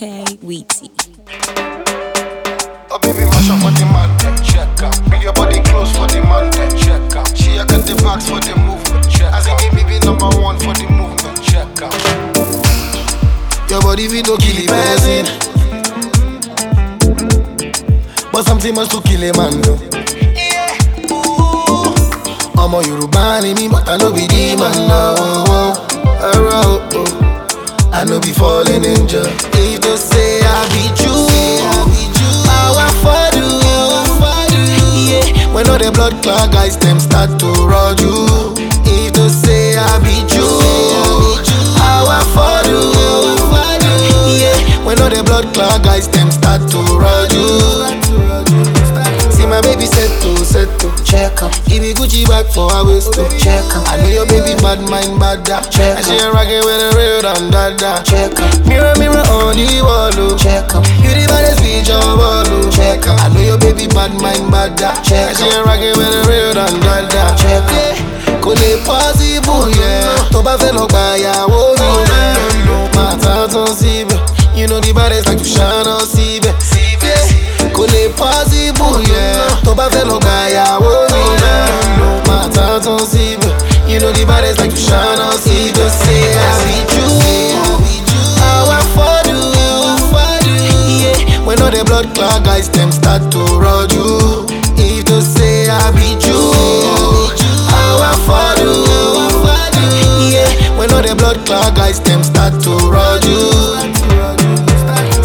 Sweetie. Oh baby, mash up for the man, check out. Bring your body close for the man, check out. She a got the bags for the movement, check out. As me be number one for the movement, check out. Your body we no kill a person, but something must to kill a man. No. I'm a Yoruba ni me, but I know be the man now. Oh, oh, oh, I know be falling angel. If the blood clot guys them start to roll you. If they say I be true, how I for do, yeah. When all the blood clot guys them start to roll you. See my baby set to set to Check up, Give me Gucci back for her waist to check up, I know your baby bad mind bad da Check And she a rockin' with a real dan da da check up, Mirror mirror on the wall oh. Bad mind Check she a rockin' with a real dan da da Check. Kò lè possible yeah. Tó bá fẹ́ lọ gba ìyàwó mi oh, Máa tán tán síbẹ̀. You know the baddest like to ṣáná síbẹ̀. Yeah. Kò lè possible oh, yeah. Tó bá fẹ́ lọ gba ìyàwó mi oh, Máa tán tán síbẹ̀. You know the baddest like to ṣáná síbẹ̀. Say I be How I for do Yeah. When all the blood clot guys them start to roll you guys them start to you.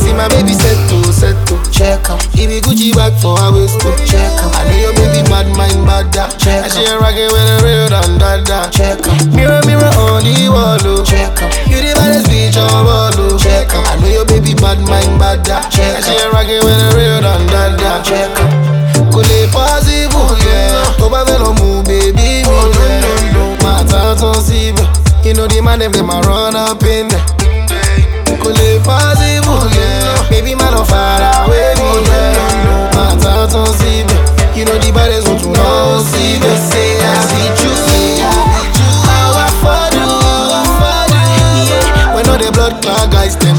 See my baby set to set to. Check up, Give me Gucci back for her waist to. Check up. I know your baby bad mind bad da Check And she a rockin' with a real dan da da check up, Mirror mirror on the wall oh. check up, You the baddest bitch on ball oh. Check up. I know your baby bad mind bad da Check And she a rockin' with a real dan da da check up, You man a run up in. Baby lọ fara wé mi yeah síbẹ̀ You. Know the baddest want to know síbẹ̀ Say I be true How I for do. When all the blood clot guys them